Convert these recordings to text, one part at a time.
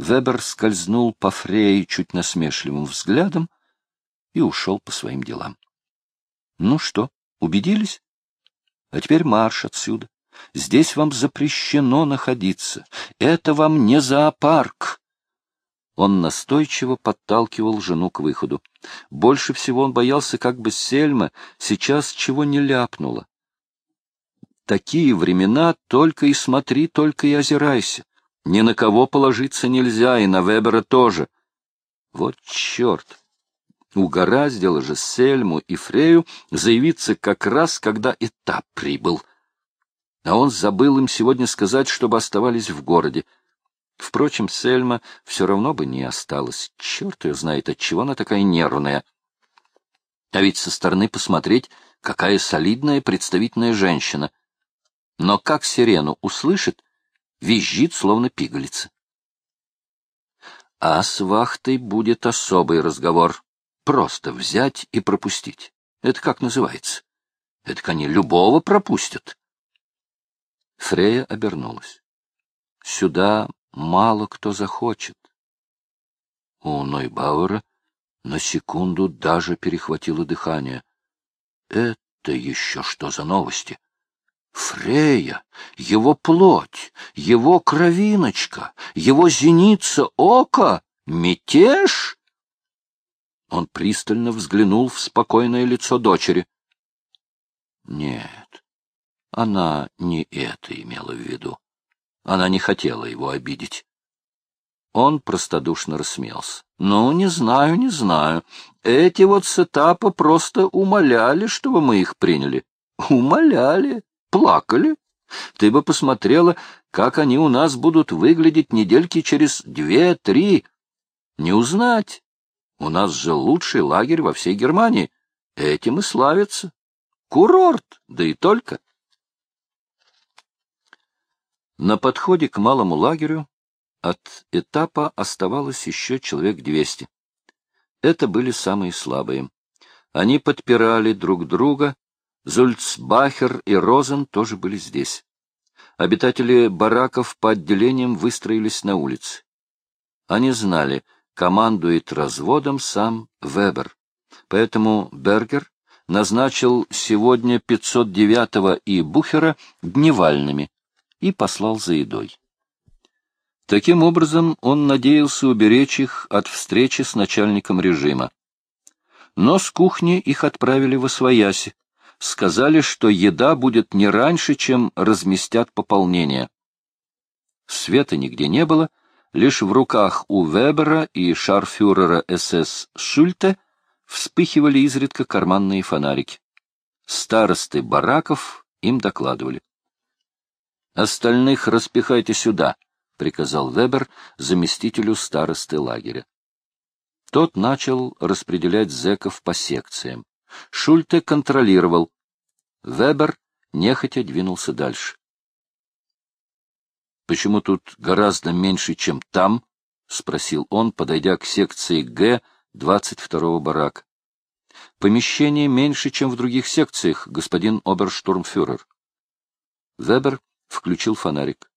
Вебер скользнул по Фрей чуть насмешливым взглядом и ушел по своим делам. Ну что, убедились? А теперь марш отсюда. Здесь вам запрещено находиться. Это вам не зоопарк. Он настойчиво подталкивал жену к выходу. Больше всего он боялся, как бы Сельма сейчас чего не ляпнула. Такие времена только и смотри, только и озирайся. Ни на кого положиться нельзя, и на Вебера тоже. Вот черт! Угораздило же Сельму и Фрею заявиться как раз, когда этап прибыл. А он забыл им сегодня сказать, чтобы оставались в городе. Впрочем, Сельма все равно бы не осталась. Черт ее знает, отчего она такая нервная. А ведь со стороны посмотреть, какая солидная представительная женщина. Но как сирену услышит, визжит, словно пигалица. А с вахтой будет особый разговор. Просто взять и пропустить. Это как называется? Это они любого пропустят. Фрея обернулась. Сюда мало кто захочет. У Нойбауэра на секунду даже перехватило дыхание. Это еще что за новости? Фрея, его плоть, его кровиночка, его зеница ока, мятеж? Он пристально взглянул в спокойное лицо дочери. Нет, она не это имела в виду. Она не хотела его обидеть. Он простодушно рассмеялся. — Ну, не знаю, не знаю. Эти вот сетапы просто умоляли, чтобы мы их приняли. Умоляли, плакали. Ты бы посмотрела, как они у нас будут выглядеть недельки через две-три. Не узнать. У нас же лучший лагерь во всей Германии. Этим и славится. Курорт, да и только. На подходе к малому лагерю от этапа оставалось еще человек двести. Это были самые слабые. Они подпирали друг друга. Зульцбахер и Розен тоже были здесь. Обитатели бараков по отделениям выстроились на улице. Они знали — командует разводом сам Вебер. Поэтому Бергер назначил сегодня 509-го и Бухера дневальными и послал за едой. Таким образом, он надеялся уберечь их от встречи с начальником режима. Но с кухни их отправили в Освояси. Сказали, что еда будет не раньше, чем разместят пополнение. Света нигде не было, Лишь в руках у Вебера и шарфюрера СС Шульте вспыхивали изредка карманные фонарики. Старосты бараков им докладывали. «Остальных распихайте сюда», — приказал Вебер заместителю старосты лагеря. Тот начал распределять зэков по секциям. Шульте контролировал. Вебер нехотя двинулся дальше. Почему тут гораздо меньше, чем там? — спросил он, подойдя к секции Г 22-го барака. — Помещение меньше, чем в других секциях, господин оберштурмфюрер. Вебер включил фонарик.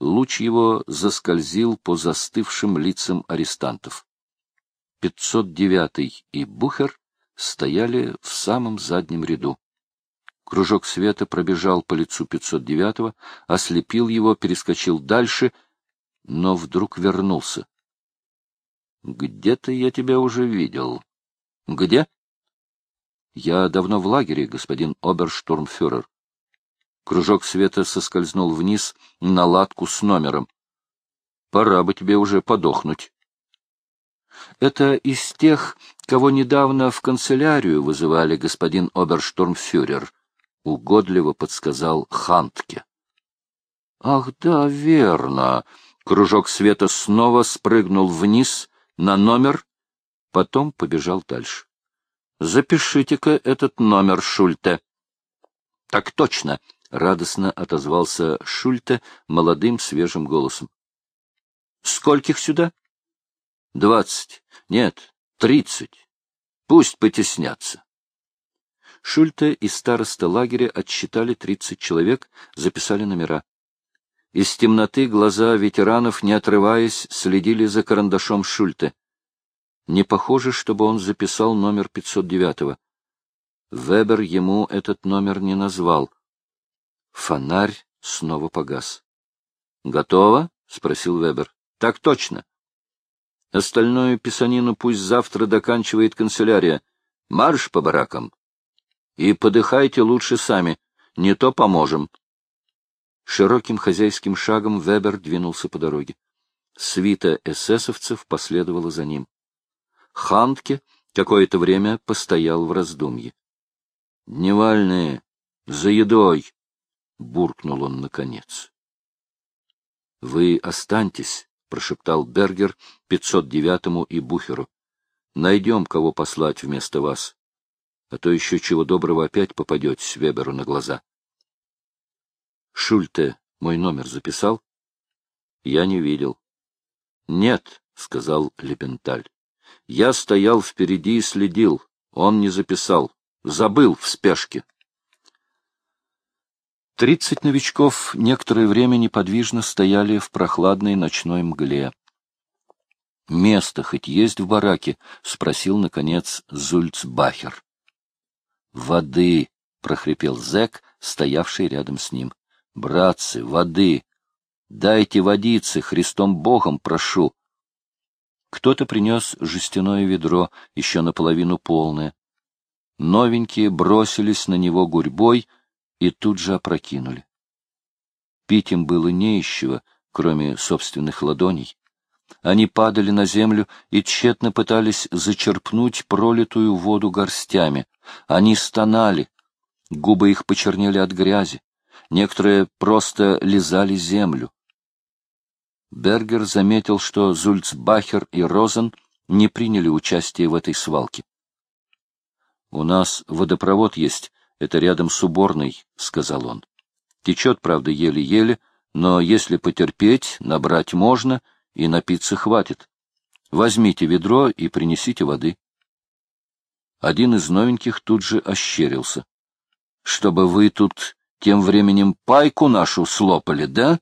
Луч его заскользил по застывшим лицам арестантов. 509 и Бухер стояли в самом заднем ряду. Кружок света пробежал по лицу 509-го, ослепил его, перескочил дальше, но вдруг вернулся. — Где-то я тебя уже видел. — Где? — Я давно в лагере, господин оберштурмфюрер. Кружок света соскользнул вниз на латку с номером. — Пора бы тебе уже подохнуть. — Это из тех, кого недавно в канцелярию вызывали господин оберштурмфюрер, — угодливо подсказал Хантке. — Ах, да, верно. Кружок света снова спрыгнул вниз на номер, потом побежал дальше. — Запишите-ка этот номер, Шульте. — Так точно, — радостно отозвался Шульте молодым свежим голосом. — Скольких сюда? — Двадцать. Нет, тридцать. Пусть потеснятся. Шульте и староста лагеря отсчитали 30 человек, записали номера. Из темноты глаза ветеранов, не отрываясь, следили за карандашом Шульте. Не похоже, чтобы он записал номер 509-го. Вебер ему этот номер не назвал. Фонарь снова погас. — Готово? — спросил Вебер. — Так точно. Остальную писанину пусть завтра доканчивает канцелярия. Марш по баракам. И подыхайте лучше сами, не то поможем. Широким хозяйским шагом Вебер двинулся по дороге. Свита эсэсовцев последовала за ним. Хантке какое-то время постоял в раздумье. — Дневальные, за едой! — буркнул он наконец. — Вы останьтесь, — прошептал Бергер 509-му и Бухеру. — Найдем, кого послать вместо вас. А то еще чего доброго опять попадетесь Веберу на глаза. Шульте мой номер записал? Я не видел. Нет, — сказал Лепенталь. Я стоял впереди и следил. Он не записал. Забыл в спешке. Тридцать новичков некоторое время неподвижно стояли в прохладной ночной мгле. — Место хоть есть в бараке? — спросил, наконец, Зульцбахер. — Воды! — прохрипел зэк, стоявший рядом с ним. — Братцы, воды! Дайте водицы, Христом Богом прошу! Кто-то принес жестяное ведро, еще наполовину полное. Новенькие бросились на него гурьбой и тут же опрокинули. Пить им было не из чего, кроме собственных ладоней. Они падали на землю и тщетно пытались зачерпнуть пролитую воду горстями. Они стонали, губы их почернели от грязи. Некоторые просто лизали землю. Бергер заметил, что Зульцбахер и Розен не приняли участие в этой свалке. — У нас водопровод есть, это рядом с уборной, — сказал он. — Течет, правда, еле-еле, но если потерпеть, набрать можно, и напиться хватит. Возьмите ведро и принесите воды. Один из новеньких тут же ощерился. — Чтобы вы тут тем временем пайку нашу слопали, да?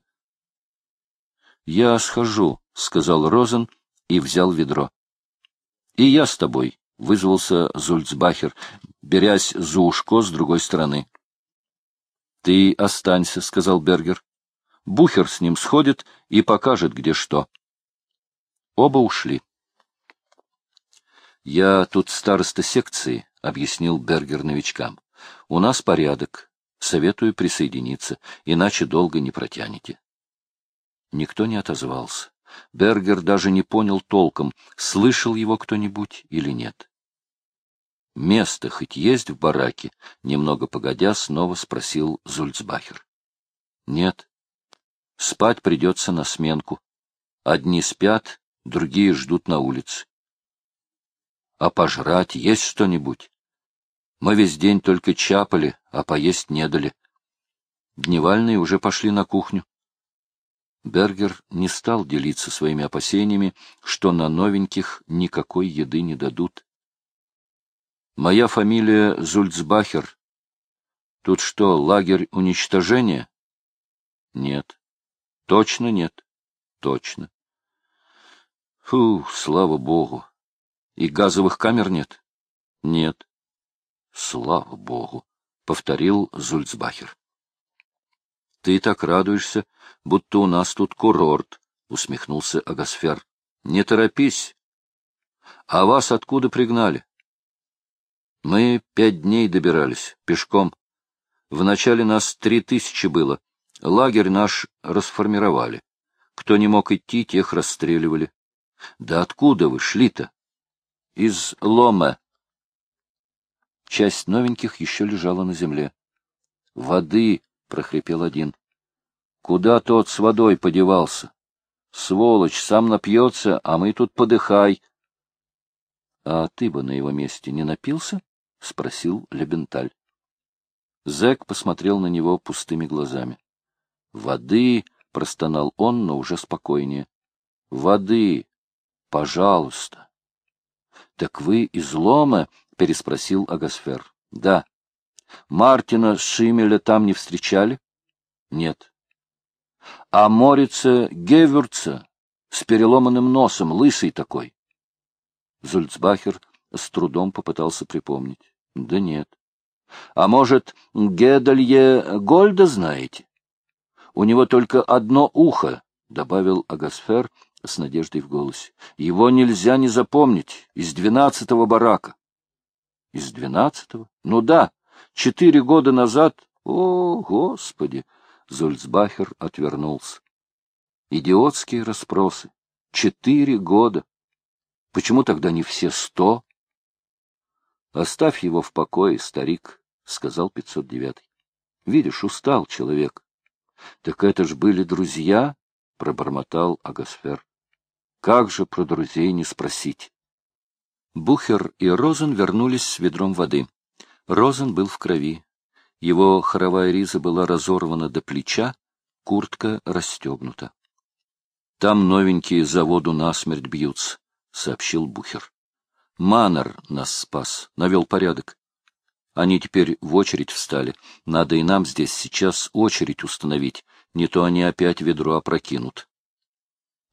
—— Я схожу, — сказал Розен и взял ведро. — И я с тобой, — вызвался Зульцбахер, берясь за ушко с другой стороны. — Ты останься, — сказал Бергер. — Бухер с ним сходит и покажет, где что. Оба ушли. — Я тут староста секции, — объяснил Бергер новичкам. — У нас порядок. Советую присоединиться, иначе долго не протянете. Никто не отозвался. Бергер даже не понял толком, слышал его кто-нибудь или нет. «Место хоть есть в бараке?» — немного погодя снова спросил Зульцбахер. «Нет. Спать придется на сменку. Одни спят, другие ждут на улице. А пожрать есть что-нибудь? Мы весь день только чапали, а поесть не дали. Дневальные уже пошли на кухню. Бергер не стал делиться своими опасениями, что на новеньких никакой еды не дадут. «Моя фамилия Зульцбахер. Тут что, лагерь уничтожения?» «Нет». «Точно нет?» «Точно». «Фу, слава богу! И газовых камер нет?» «Нет». «Слава богу!» — повторил Зульцбахер. — Ты так радуешься, будто у нас тут курорт, — усмехнулся Агасфер. — Не торопись. — А вас откуда пригнали? — Мы пять дней добирались, пешком. Вначале нас три тысячи было. Лагерь наш расформировали. Кто не мог идти, тех расстреливали. Да откуда вы шли-то? Из Лома. Часть новеньких еще лежала на земле. Воды — прохрипел один. — Куда тот с водой подевался? Сволочь, сам напьется, а мы тут подыхай. — А ты бы на его месте не напился? — спросил Лебенталь. Зэк посмотрел на него пустыми глазами. — Воды! — простонал он, но уже спокойнее. — Воды! Пожалуйста! — Так вы из лома? — переспросил Агасфер. — Да. Мартина Шимеля там не встречали? Нет. А Морица Гевюрца с переломанным носом, лысый такой. Зульцбахер с трудом попытался припомнить. Да нет. А может, Гедалье Гольда знаете? У него только одно ухо, — добавил Агасфер с надеждой в голосе. Его нельзя не запомнить. Из двенадцатого барака. Из двенадцатого? Ну да, четыре года назад. О, Господи! Зульцбахер отвернулся. Идиотские расспросы. Четыре года. Почему тогда не все сто? — Оставь его в покое, старик, — сказал 509. — Видишь, устал человек. — Так это ж были друзья, — пробормотал Агасфер. — Как же про друзей не спросить? Бухер и Розен вернулись с ведром воды. Розен был в крови. Его хоровая риза была разорвана до плеча, куртка расстегнута. — Там новенькие за воду насмерть бьются, — сообщил Бухер. Маннер нас спас, навел порядок. Они теперь в очередь встали. Надо и нам здесь сейчас очередь установить, не то они опять ведро опрокинут.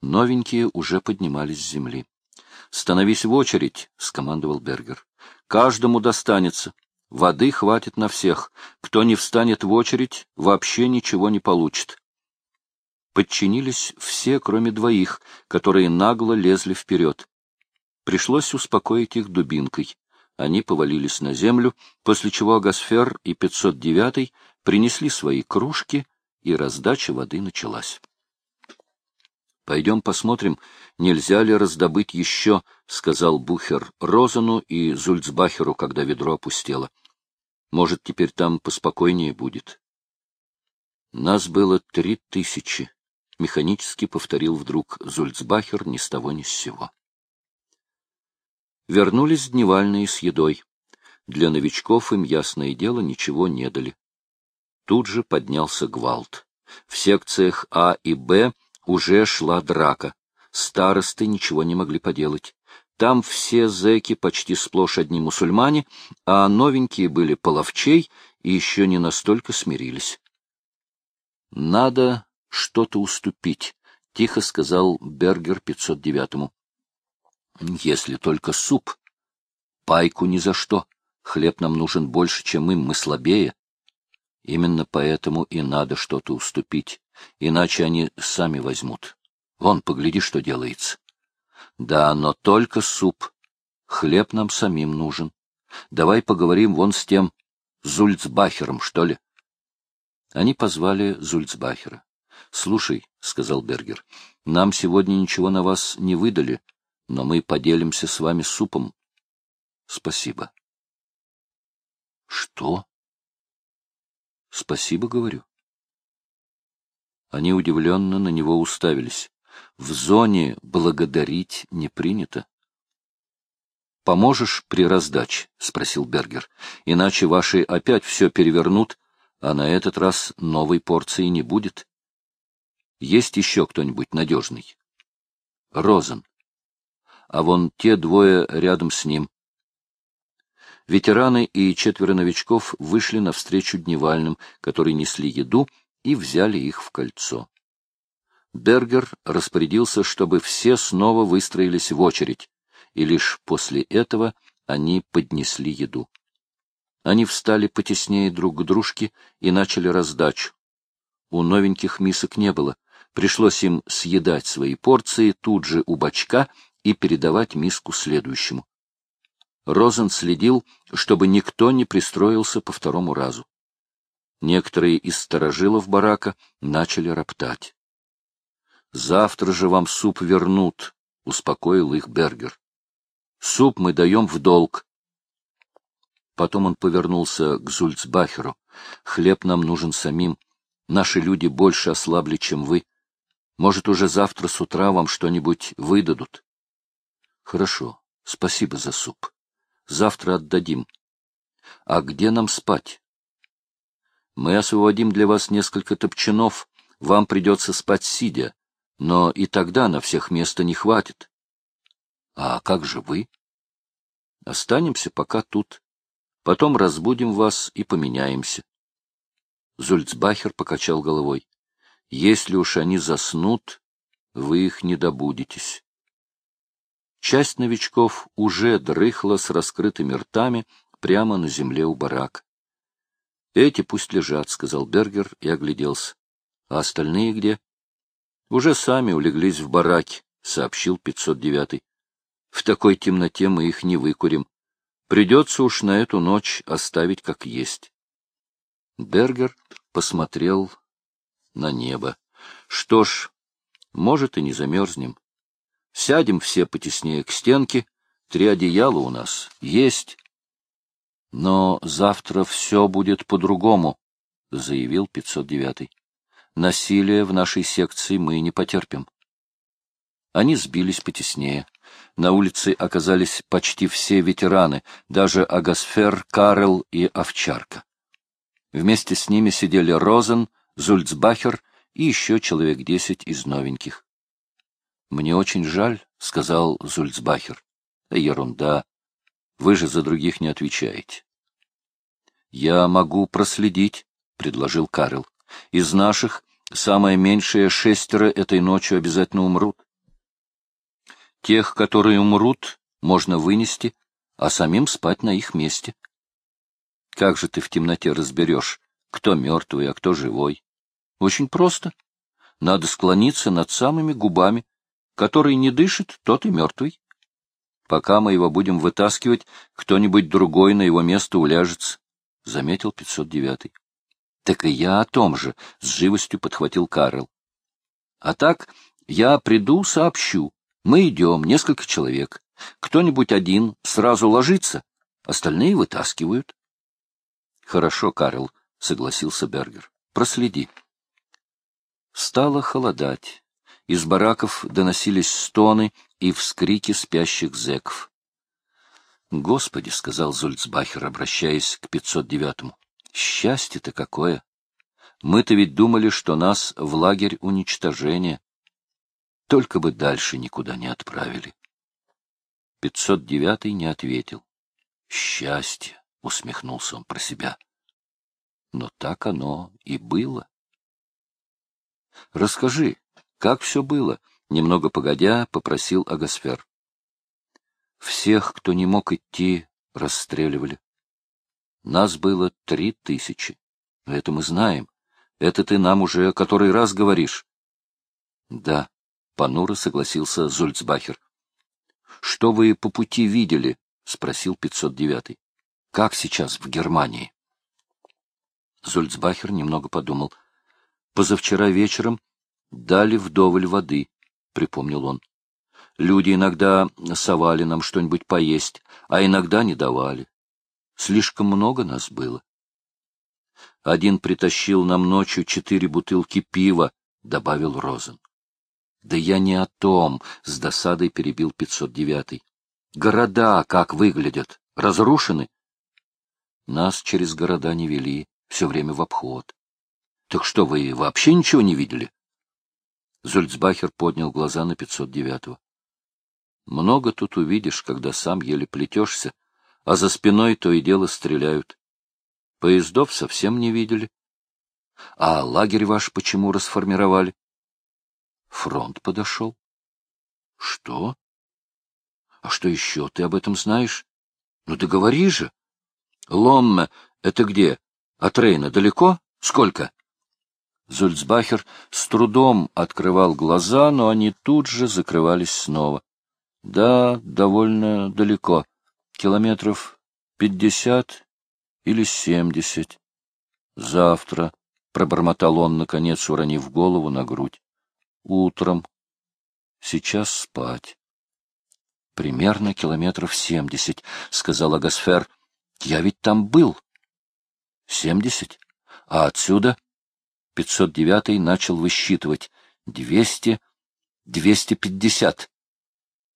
Новенькие уже поднимались с земли. — Становись в очередь, — скомандовал Бергер. — Каждому достанется. Воды хватит на всех. Кто не встанет в очередь, вообще ничего не получит. Подчинились все, кроме двоих, которые нагло лезли вперед. Пришлось успокоить их дубинкой. Они повалились на землю, после чего Агасфер и 509 принесли свои кружки, и раздача воды началась. «Пойдем посмотрим, нельзя ли раздобыть еще», — сказал Бухер Розану и Зульцбахеру, когда ведро опустело. «Может, теперь там поспокойнее будет». «Нас было три тысячи», — механически повторил вдруг Зульцбахер ни с того ни с сего. Вернулись дневальные с едой. Для новичков им, ясное дело, ничего не дали. Тут же поднялся гвалт. В секциях А и Б уже шла драка. Старосты ничего не могли поделать. Там все зэки почти сплошь одни мусульмане, а новенькие были половчей и еще не настолько смирились. «Надо что-то уступить», — тихо сказал Бергер 509-му. Если только суп. Пайку ни за что. Хлеб нам нужен больше, чем им, мы слабее. Именно поэтому и надо что-то уступить, иначе они сами возьмут. Вон, погляди, что делается. Да, но только суп. Хлеб нам самим нужен. Давай поговорим вон с тем Зульцбахером, что ли. Они позвали Зульцбахера. — Слушай, — сказал Бергер, — нам сегодня ничего на вас не выдали но мы поделимся с вами супом. Спасибо. Что? Спасибо, говорю. Они удивленно на него уставились. В зоне благодарить не принято. «Поможешь при раздаче?» — спросил Бергер. «Иначе ваши опять все перевернут, а на этот раз новой порции не будет. Есть еще кто-нибудь надежный?» «Розен а вон те двое рядом с ним. Ветераны и четверо новичков вышли навстречу дневальным, которые несли еду, и взяли их в кольцо. Бергер распорядился, чтобы все снова выстроились в очередь, и лишь после этого они поднесли еду. Они встали потеснее друг к дружке и начали раздачу. У новеньких мисок не было. Пришлось им съедать свои порции тут же у бачка и передавать миску следующему. Розен следил, чтобы никто не пристроился по второму разу. Некоторые из сторожилов барака начали роптать. «Завтра же вам суп вернут», — успокоил их Бергер. «Суп мы даем в долг». Потом он повернулся к Зульцбахеру. «Хлеб нам нужен самим. Наши люди больше ослабли, чем вы. Может, уже завтра с утра вам что-нибудь выдадут». Хорошо, спасибо за суп. Завтра отдадим. А где нам спать? Мы освободим для вас несколько топчанов. Вам придется спать сидя, но и тогда на всех места не хватит. А как же вы? Останемся пока тут. Потом разбудим вас и поменяемся. Зульцбахер покачал головой. Если уж они заснут, вы их не добудетесь. Часть новичков уже дрыхла с раскрытыми ртами прямо на земле у барак. Эти пусть лежат, — сказал Бергер и огляделся. — А остальные где? — Уже сами улеглись в бараке, — сообщил 509-й. — В такой темноте мы их не выкурим. Придется уж на эту ночь оставить как есть. Бергер посмотрел на небо. Что ж, может, и не замерзнем. Сядем все потеснее к стенке, три одеяла у нас есть. Но завтра все будет по-другому, — заявил 509-й. Насилие в нашей секции мы не потерпим. Они сбились потеснее. На улице оказались почти все ветераны, даже Агасфер, Карел и Овчарка. Вместе с ними сидели Розен, Зульцбахер и еще человек десять из новеньких. — Мне очень жаль, — сказал Зульцбахер. — Ерунда. Вы же за других не отвечаете. — Я могу проследить, — предложил Карел. — Из наших самое меньшее шестеро этой ночью обязательно умрут. Тех, которые умрут, можно вынести, а самим спать на их месте. Как же ты в темноте разберешь, кто мертвый, а кто живой? Очень просто. Надо склониться над самыми губами. Который не дышит, тот и мертвый. Пока мы его будем вытаскивать, кто-нибудь другой на его место уляжется, — заметил 509-й. — Так и я о том же, — с живостью подхватил Карл. — А так я приду, сообщу. Мы идем, несколько человек. Кто-нибудь один сразу ложится, остальные вытаскивают. — Хорошо, Карл, — согласился Бергер. — Проследи. Стало холодать. Из бараков доносились стоны и вскрики спящих зэков. «Господи!» — сказал Зульцбахер, обращаясь к 509-му. «Счастье-то какое! Мы-то ведь думали, что нас в лагерь уничтожения. Только бы дальше никуда не отправили». 509-й не ответил. «Счастье!» — усмехнулся он про себя. Но так оно и было. «Расскажи, как все было?» — немного погодя попросил Агасфер. Всех, кто не мог идти, расстреливали. Нас было три тысячи. Это мы знаем. Это ты нам уже который раз говоришь. Да, понуро согласился Зульцбахер. Что вы по пути видели? спросил 509. Как сейчас в Германии? Зульцбахер немного подумал. Позавчера вечером дали вдоволь воды, припомнил он. Люди иногда совали нам что-нибудь поесть, а иногда не давали. Слишком много нас было. Один притащил нам ночью четыре бутылки пива, — добавил Розен. — Да я не о том, — с досадой перебил 509-й. — Города как выглядят? Разрушены? Нас через города не вели, все время в обход. — Так что, вы вообще ничего не видели? Зульцбахер поднял глаза на 509-го. Много тут увидишь, когда сам еле плетешься, а за спиной то и дело стреляют. Поездов совсем не видели. А лагерь ваш почему расформировали? Фронт подошел. Что? А что еще ты об этом знаешь? Ну ты говори же. Ломме — это где? От Рейна далеко? Сколько? Зульцбахер с трудом открывал глаза, но они тут же закрывались снова. Да, довольно далеко. Километров пятьдесят или семьдесят. Завтра, — пробормотал он, наконец, уронив голову на грудь. Утром. Сейчас спать. Примерно километров семьдесят, — сказал Агасфер. Я ведь там был. Семьдесят? А отсюда? Пятьсот девятый начал высчитывать. Двести, двести пятьдесят.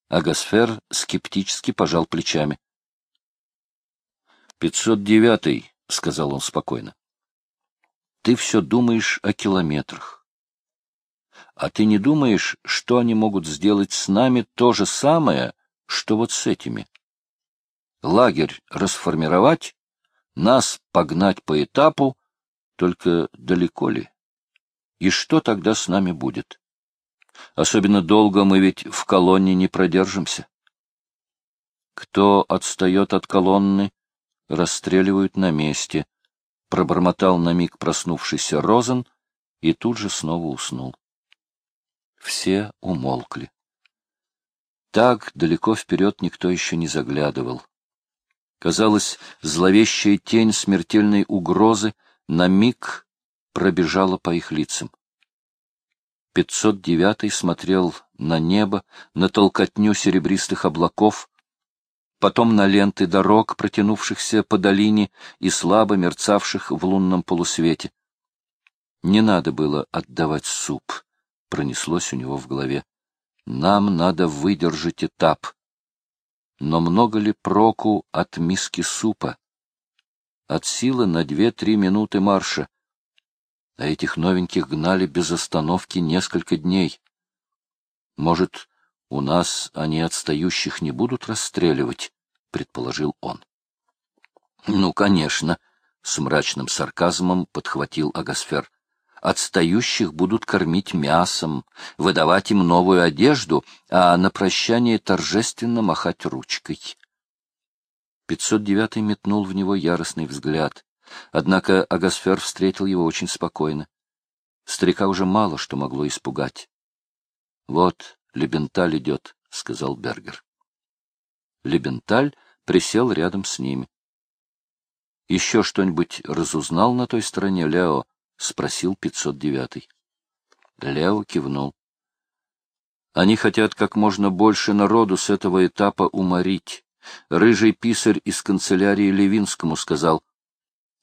Агасфер скептически пожал плечами. «Пятьсот девятый», — сказал он спокойно. «Ты все думаешь о километрах. А ты не думаешь, что они могут сделать с нами то же самое, что вот с этими? Лагерь расформировать, нас погнать по этапу, только далеко ли? И что тогда с нами будет? Особенно долго мы ведь в колонне не продержимся. Кто отстает от колонны, расстреливают на месте, — пробормотал на миг проснувшийся Розен и тут же снова уснул. Все умолкли. Так далеко вперед никто еще не заглядывал. Казалось, зловещая тень смертельной угрозы на миг пробежала по их лицам. 509 смотрел на небо, на толкотню серебристых облаков, потом на ленты дорог, протянувшихся по долине и слабо мерцавших в лунном полусвете. Не надо было отдавать суп, пронеслось у него в голове. Нам надо выдержать этап. Но много ли проку от миски супа? От силы на две-три минуты марша — а этих новеньких гнали без остановки несколько дней. Может, у нас они отстающих не будут расстреливать, — предположил он. — Ну, конечно, — с мрачным сарказмом подхватил Агасфер. — Отстающих будут кормить мясом, выдавать им новую одежду, а на прощание торжественно махать ручкой. Пятьсот девятый метнул в него яростный взгляд. Однако Агасфер встретил его очень спокойно. Старика уже мало что могло испугать. — Вот, Лебенталь идет, — сказал Бергер. Лебенталь присел рядом с ними. — Еще что-нибудь разузнал на той стороне, Лео? — спросил 509-й. Лео кивнул. — Они хотят как можно больше народу с этого этапа уморить. Рыжий писарь из канцелярии Левинскому сказал,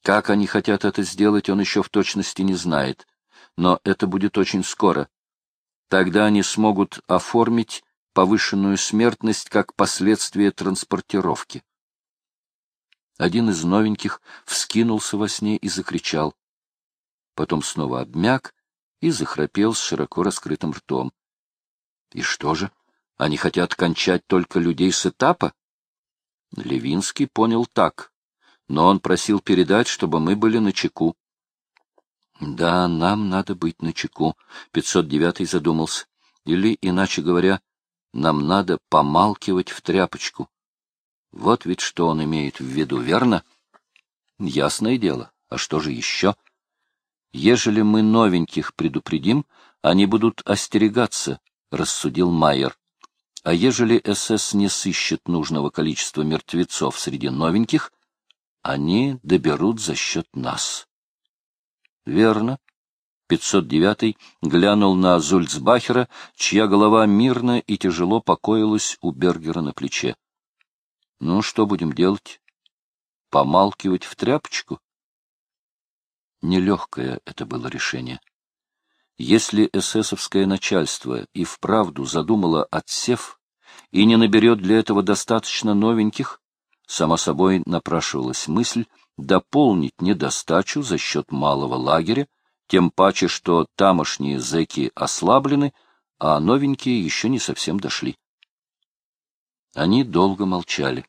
как они хотят это сделать, он еще в точности не знает. Но это будет очень скоро. Тогда они смогут оформить повышенную смертность как последствие транспортировки. Один из новеньких вскинулся во сне и закричал. Потом снова обмяк и захрапел с широко раскрытым ртом. И что же, они хотят кончать только людей с этапа? Левинский понял так но он просил передать, чтобы мы были на чеку. Да, нам надо быть на чеку. 509 задумался. Или, иначе говоря, нам надо помалкивать в тряпочку. Вот ведь что он имеет в виду, верно? Ясное дело. А что же еще? Ежели мы новеньких предупредим, они будут остерегаться, — рассудил Майер. А ежели СС не сыщет нужного количества мертвецов среди новеньких, они доберут за счет нас. Верно. 509 глянул на Зульцбахера, чья голова мирно и тяжело покоилась у Бергера на плече. Ну, что будем делать? Помалкивать в тряпочку? Нелегкое это было решение. Если эсэсовское начальство и вправду задумало отсев и не наберет для этого достаточно новеньких, Само собой напрашивалась мысль дополнить недостачу за счет малого лагеря, тем паче, что тамошние зэки ослаблены, а новенькие еще не совсем дошли. Они долго молчали.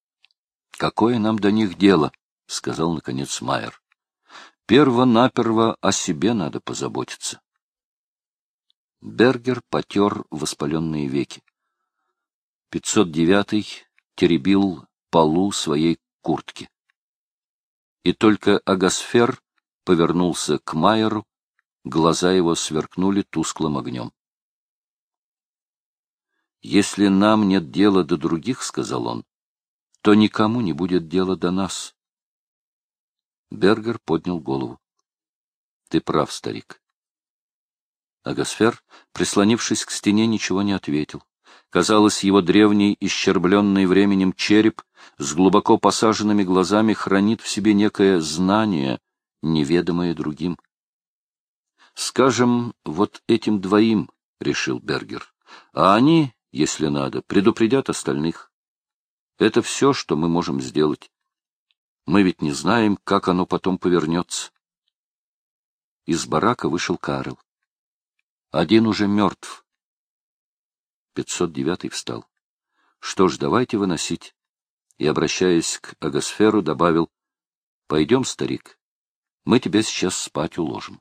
— Какое нам до них дело? — сказал, наконец, Майер. — Перво-наперво о себе надо позаботиться. Бергер потер воспаленные веки. 509-й теребил полу своей куртки. И только Агасфер повернулся к Майеру, глаза его сверкнули тусклым огнем. «Если нам нет дела до других, — сказал он, — то никому не будет дела до нас». Бергер поднял голову. — Ты прав, старик. Агасфер, прислонившись к стене, ничего не ответил. Казалось, его древний, исчербленный временем череп с глубоко посаженными глазами хранит в себе некое знание, неведомое другим. «Скажем, вот этим двоим», — решил Бергер, — «а они, если надо, предупредят остальных. Это все, что мы можем сделать. Мы ведь не знаем, как оно потом повернется». Из барака вышел Карл. Один уже мертв. 509 встал. Что ж, давайте выносить и, обращаясь к Агосферу, добавил, — Пойдем, старик, мы тебя сейчас спать уложим.